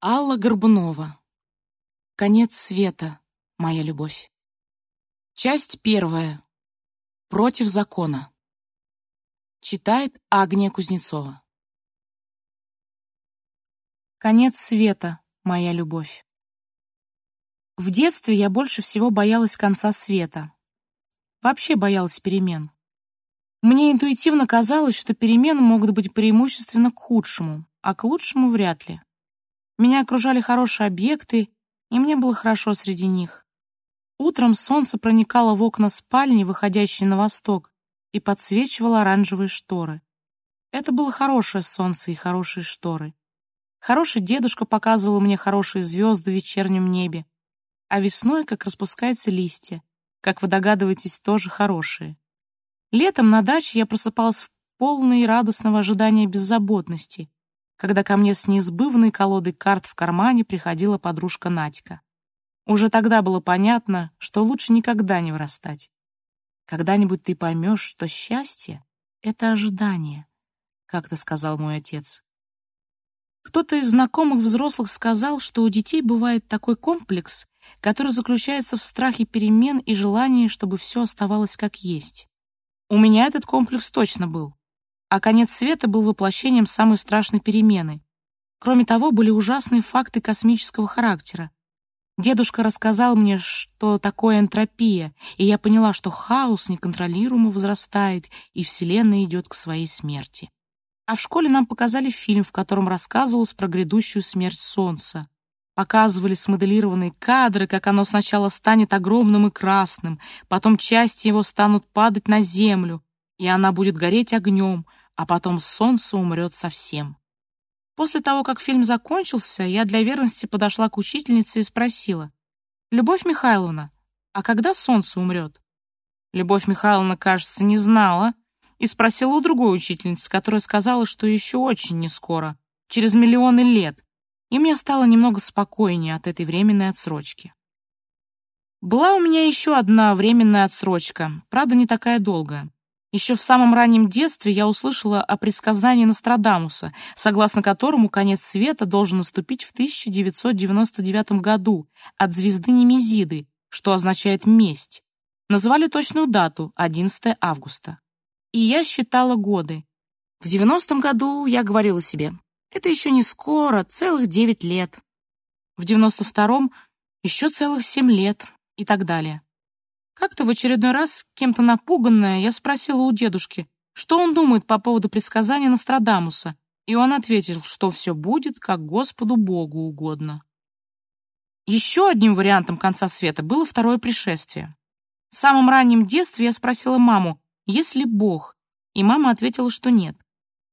Алла Горбунова. Конец света, моя любовь. Часть первая. Против закона. Читает Агния Кузнецова. Конец света, моя любовь. В детстве я больше всего боялась конца света. Вообще боялась перемен. Мне интуитивно казалось, что перемены могут быть преимущественно к худшему, а к лучшему вряд ли. Меня окружали хорошие объекты, и мне было хорошо среди них. Утром солнце проникало в окна спальни, выходящие на восток, и подсвечивало оранжевые шторы. Это было хорошее солнце и хорошие шторы. Хороший дедушка показывал мне хорошие звезды в вечернем небе, а весной, как распускаются листья, как вы догадываетесь, тоже хорошие. Летом на даче я просыпалась в полной радостного ожидания беззаботности, когда ко мне с неизбывной колодой карт в кармане приходила подружка Надька. Уже тогда было понятно, что лучше никогда не вырастать. Когда-нибудь ты поймешь, что счастье — это ожидание, как-то сказал мой отец. Кто-то из знакомых взрослых сказал, что у детей бывает такой комплекс, который заключается в страхе перемен и желании, чтобы все оставалось как есть. У меня этот комплекс точно был а конец света был воплощением самой страшной перемены. Кроме того, были ужасные факты космического характера. Дедушка рассказал мне, что такое энтропия, и я поняла, что хаос неконтролируемо возрастает, и Вселенная идет к своей смерти. А в школе нам показали фильм, в котором рассказывалось про грядущую смерть Солнца. Показывали смоделированные кадры, как оно сначала станет огромным и красным, потом части его станут падать на Землю, и она будет гореть огнем, а потом солнце умрет совсем. После того, как фильм закончился, я для верности подошла к учительнице и спросила, «Любовь Михайловна, а когда солнце умрет?» Любовь Михайловна, кажется, не знала и спросила у другой учительницы, которая сказала, что еще очень не скоро, через миллионы лет, и мне стало немного спокойнее от этой временной отсрочки. Была у меня еще одна временная отсрочка, правда, не такая долгая. Еще в самом раннем детстве я услышала о предсказании Нострадамуса, согласно которому конец света должен наступить в 1999 году от звезды Немезиды, что означает «месть». Называли точную дату — 11 августа. И я считала годы. В 90-м году я говорила себе, это еще не скоро, целых 9 лет. В 92-м еще целых 7 лет и так далее. Как-то в очередной раз, кем-то напуганная, я спросила у дедушки, что он думает по поводу предсказания Нострадамуса, и он ответил, что все будет, как Господу Богу угодно. Еще одним вариантом конца света было второе пришествие. В самом раннем детстве я спросила маму, есть ли Бог, и мама ответила, что нет.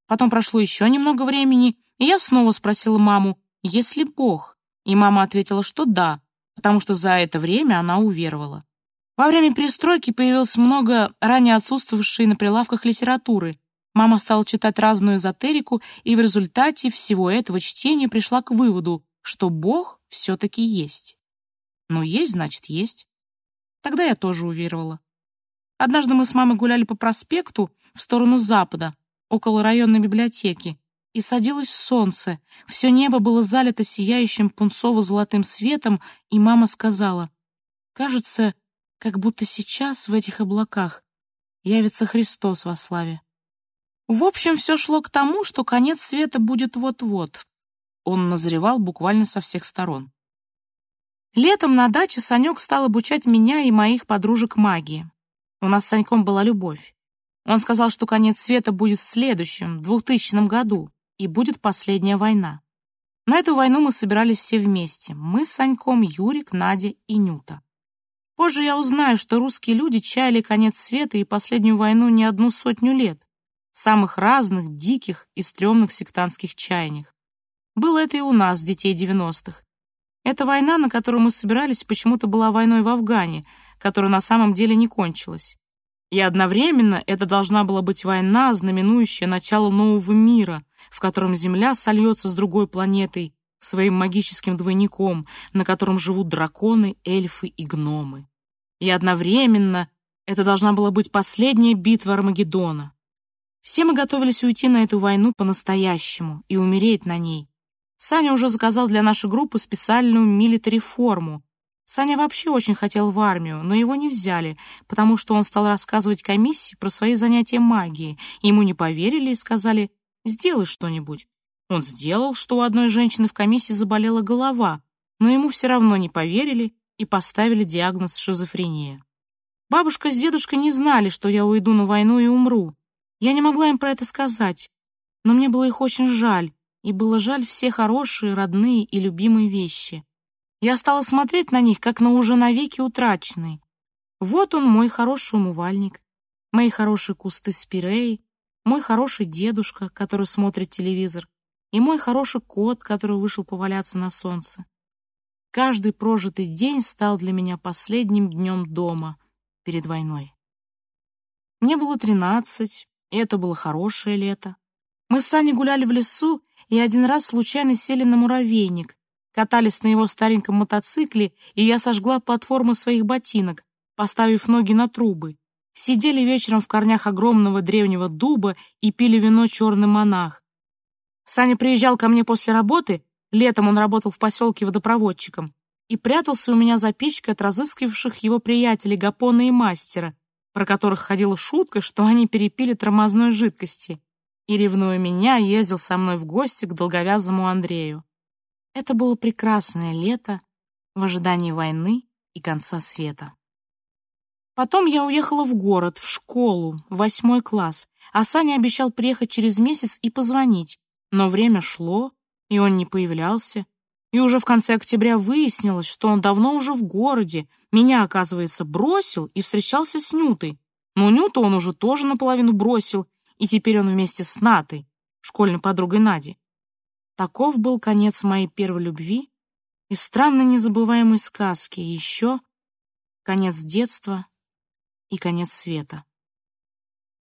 Потом прошло еще немного времени, и я снова спросила маму, есть ли Бог, и мама ответила, что да, потому что за это время она уверовала. Во время перестройки появилось много ранее отсутствовавшей на прилавках литературы. Мама стала читать разную эзотерику, и в результате всего этого чтения пришла к выводу, что Бог все-таки есть. Ну, есть, значит, есть. Тогда я тоже уверовала. Однажды мы с мамой гуляли по проспекту в сторону запада, около районной библиотеки, и садилось солнце. Все небо было залито сияющим пунцово-золотым светом, и мама сказала, «Кажется, как будто сейчас в этих облаках явится Христос во славе. В общем, все шло к тому, что конец света будет вот-вот. Он назревал буквально со всех сторон. Летом на даче Санек стал обучать меня и моих подружек магии. У нас с Саньком была любовь. Он сказал, что конец света будет в следующем, 2000 году, и будет последняя война. На эту войну мы собирались все вместе. Мы с Саньком, Юрик, Надя и Нюта. Позже я узнаю, что русские люди чаяли конец света и последнюю войну не одну сотню лет, в самых разных, диких и стрёмных сектантских чаяниях. Было это и у нас, детей 90-х. Эта война, на которую мы собирались, почему-то была войной в Афгане, которая на самом деле не кончилась. И одновременно это должна была быть война, знаменующая начало нового мира, в котором Земля сольется с другой планетой, своим магическим двойником, на котором живут драконы, эльфы и гномы. И одновременно это должна была быть последняя битва Армагеддона. Все мы готовились уйти на эту войну по-настоящему и умереть на ней. Саня уже заказал для нашей группы специальную милитари-форму. Саня вообще очень хотел в армию, но его не взяли, потому что он стал рассказывать комиссии про свои занятия магией. Ему не поверили и сказали «сделай что-нибудь». Он сделал, что у одной женщины в комиссии заболела голова, но ему все равно не поверили и поставили диагноз шизофрения. Бабушка с дедушкой не знали, что я уйду на войну и умру. Я не могла им про это сказать, но мне было их очень жаль, и было жаль все хорошие, родные и любимые вещи. Я стала смотреть на них, как на уже навеки утраченные. Вот он, мой хороший умывальник, мои хорошие кусты спирей, мой хороший дедушка, который смотрит телевизор, и мой хороший кот, который вышел поваляться на солнце. Каждый прожитый день стал для меня последним днем дома перед войной. Мне было тринадцать, и это было хорошее лето. Мы с Саней гуляли в лесу и один раз случайно сели на муравейник, катались на его стареньком мотоцикле, и я сожгла платформы своих ботинок, поставив ноги на трубы. Сидели вечером в корнях огромного древнего дуба и пили вино «Черный монах». Саня приезжал ко мне после работы Летом он работал в поселке водопроводчиком и прятался у меня за печкой от разыскивавших его приятелей Гапона и Мастера, про которых ходила шутка, что они перепили тормозной жидкости, и, ревнуя меня, ездил со мной в гости к долговязому Андрею. Это было прекрасное лето в ожидании войны и конца света. Потом я уехала в город, в школу, в восьмой класс, а Саня обещал приехать через месяц и позвонить, но время шло, и он не появлялся. И уже в конце октября выяснилось, что он давно уже в городе, меня, оказывается, бросил и встречался с Нютой. Но Нюту он уже тоже наполовину бросил, и теперь он вместе с Натой, школьной подругой Нади. Таков был конец моей первой любви и странно незабываемой сказки, и еще конец детства и конец света.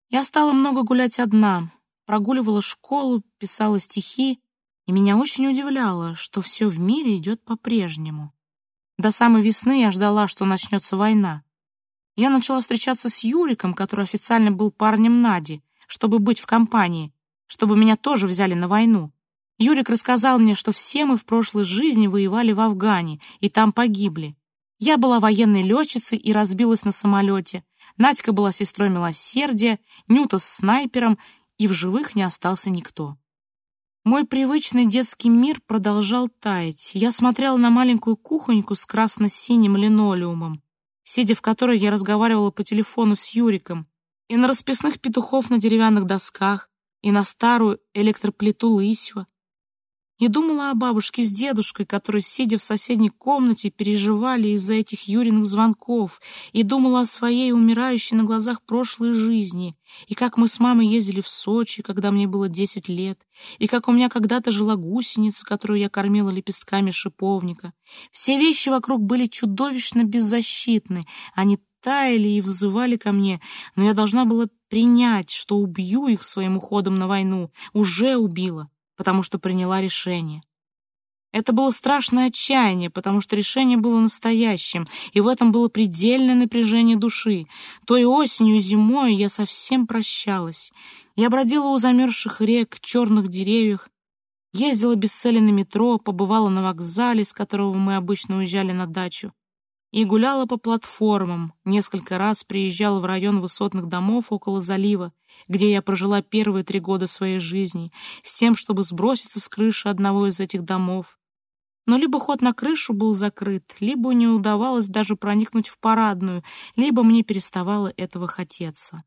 Я стала много гулять одна, прогуливала школу, писала стихи, и меня очень удивляло, что все в мире идет по-прежнему. До самой весны я ждала, что начнется война. Я начала встречаться с Юриком, который официально был парнем Нади, чтобы быть в компании, чтобы меня тоже взяли на войну. Юрик рассказал мне, что все мы в прошлой жизни воевали в Афгане и там погибли. Я была военной летчицей и разбилась на самолете. Надька была сестрой милосердия, Нюта с снайпером, и в живых не остался никто. Мой привычный детский мир продолжал таять. Я смотрела на маленькую кухоньку с красно-синим линолеумом, сидя в которой я разговаривала по телефону с Юриком, и на расписных петухов на деревянных досках, и на старую электроплиту Лысьва, и думала о бабушке с дедушкой, которые, сидя в соседней комнате, переживали из-за этих Юриных звонков, и думала о своей умирающей на глазах прошлой жизни, и как мы с мамой ездили в Сочи, когда мне было десять лет, и как у меня когда-то жила гусеница, которую я кормила лепестками шиповника. Все вещи вокруг были чудовищно беззащитны, они таяли и взывали ко мне, но я должна была принять, что убью их своим уходом на войну, уже убила потому что приняла решение. Это было страшное отчаяние, потому что решение было настоящим, и в этом было предельное напряжение души. Той осенью и зимой я совсем прощалась. Я бродила у замерзших рек, черных деревьев, ездила без цели на метро, побывала на вокзале, с которого мы обычно уезжали на дачу и гуляла по платформам, несколько раз приезжала в район высотных домов около залива, где я прожила первые три года своей жизни, с тем, чтобы сброситься с крыши одного из этих домов. Но либо ход на крышу был закрыт, либо не удавалось даже проникнуть в парадную, либо мне переставало этого хотеться.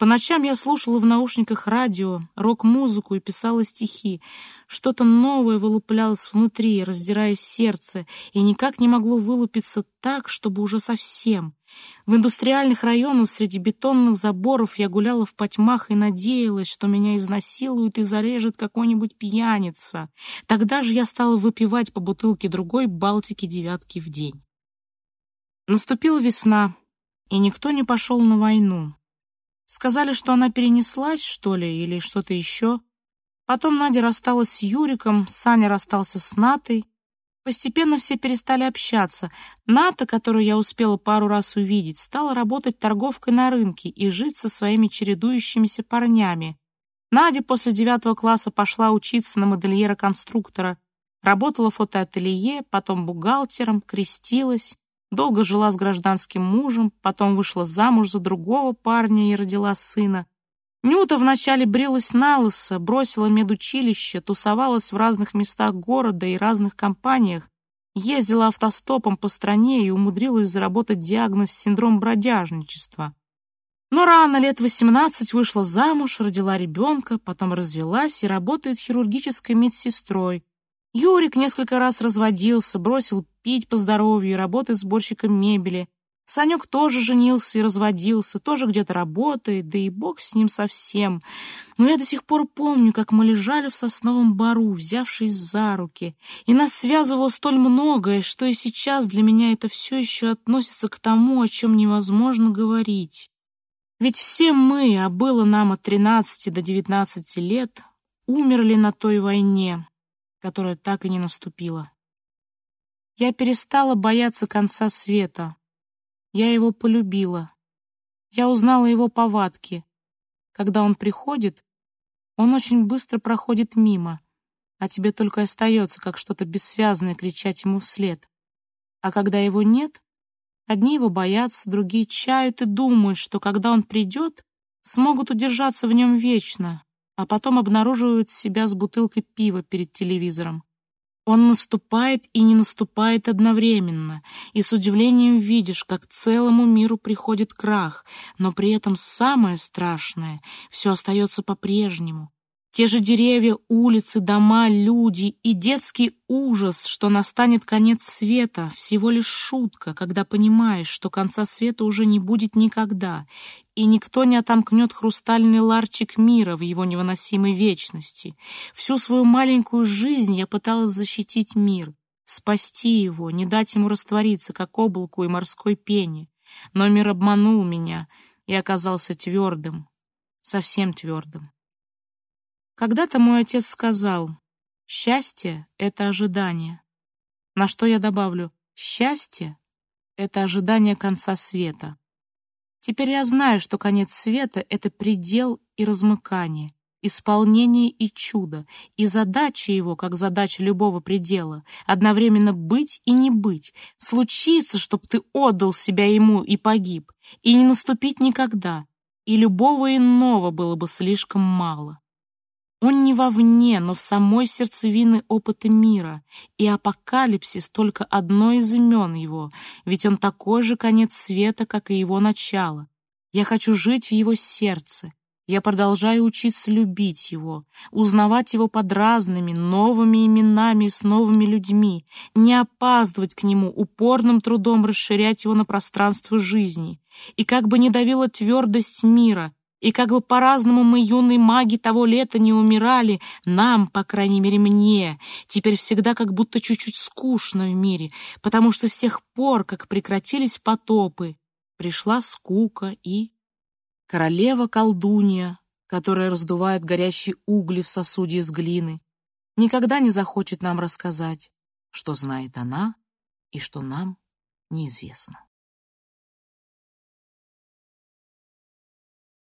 По ночам я слушала в наушниках радио, рок-музыку и писала стихи. Что-то новое вылуплялось внутри, раздирая сердце, и никак не могло вылупиться так, чтобы уже совсем. В индустриальных районах среди бетонных заборов я гуляла в потьмах и надеялась, что меня изнасилуют и зарежет какой-нибудь пьяница. Тогда же я стала выпивать по бутылке другой Балтики девятки в день. Наступила весна, и никто не пошел на войну. Сказали, что она перенеслась, что ли, или что-то еще. Потом Надя рассталась с Юриком, Саня расстался с Натой. Постепенно все перестали общаться. Ната, которую я успела пару раз увидеть, стала работать торговкой на рынке и жить со своими чередующимися парнями. Надя после девятого класса пошла учиться на модельера-конструктора. Работала в фотоателье, потом бухгалтером, крестилась, долго жила с гражданским мужем, потом вышла замуж за другого парня и родила сына. Нюта вначале брилась на лысо, бросила медучилище, тусовалась в разных местах города и разных компаниях, ездила автостопом по стране и умудрилась заработать диагноз синдром бродяжничества. Но рано, лет 18, вышла замуж, родила ребенка, потом развелась и работает хирургической медсестрой. Юрик несколько раз разводился, бросил пить по здоровью и работает сборщиком мебели. Санек тоже женился и разводился, тоже где-то работает, да и бог с ним совсем. Но я до сих пор помню, как мы лежали в сосновом бару, взявшись за руки, и нас связывало столь многое, что и сейчас для меня это все еще относится к тому, о чем невозможно говорить. Ведь все мы, а было нам от 13 до 19 лет, умерли на той войне, которая так и не наступила. Я перестала бояться конца света. Я его полюбила. Я узнала его повадки. Когда он приходит, он очень быстро проходит мимо, а тебе только остается, как что-то бессвязное, кричать ему вслед. А когда его нет, Одни его боятся, другие чают и думают, что когда он придет, смогут удержаться в нем вечно, а потом обнаруживают себя с бутылкой пива перед телевизором. Он наступает и не наступает одновременно, и с удивлением видишь, как целому миру приходит крах, но при этом самое страшное — все остается по-прежнему. Те же деревья, улицы, дома, люди и детский ужас, что настанет конец света, всего лишь шутка, когда понимаешь, что конца света уже не будет никогда, и никто не отомкнет хрустальный ларчик мира в его невыносимой вечности. Всю свою маленькую жизнь я пыталась защитить мир, спасти его, не дать ему раствориться, как облаку и морской пене. Но мир обманул меня и оказался твердым, совсем твердым. Когда-то мой отец сказал, «Счастье — это ожидание». На что я добавлю, «Счастье — это ожидание конца света». Теперь я знаю, что конец света — это предел и размыкание, исполнение и чудо, и задача его, как задача любого предела, одновременно быть и не быть, случиться, чтоб ты отдал себя ему и погиб, и не наступить никогда, и любого иного было бы слишком мало. Он не вовне, но в самой сердцевине опыта мира, и апокалипсис только одно из имен его, ведь он такой же конец света, как и его начало. Я хочу жить в его сердце. Я продолжаю учиться любить его, узнавать его под разными, новыми именами с новыми людьми, не опаздывать к нему, упорным трудом расширять его на пространство жизни. И как бы не давила твердость мира — и как бы по-разному мы, юные маги, того лета не умирали, нам, по крайней мере мне, теперь всегда как будто чуть-чуть скучно в мире, потому что с тех пор, как прекратились потопы, пришла скука и... Королева-колдунья, которая раздувает горящие угли в сосуде из глины, никогда не захочет нам рассказать, что знает она и что нам неизвестно.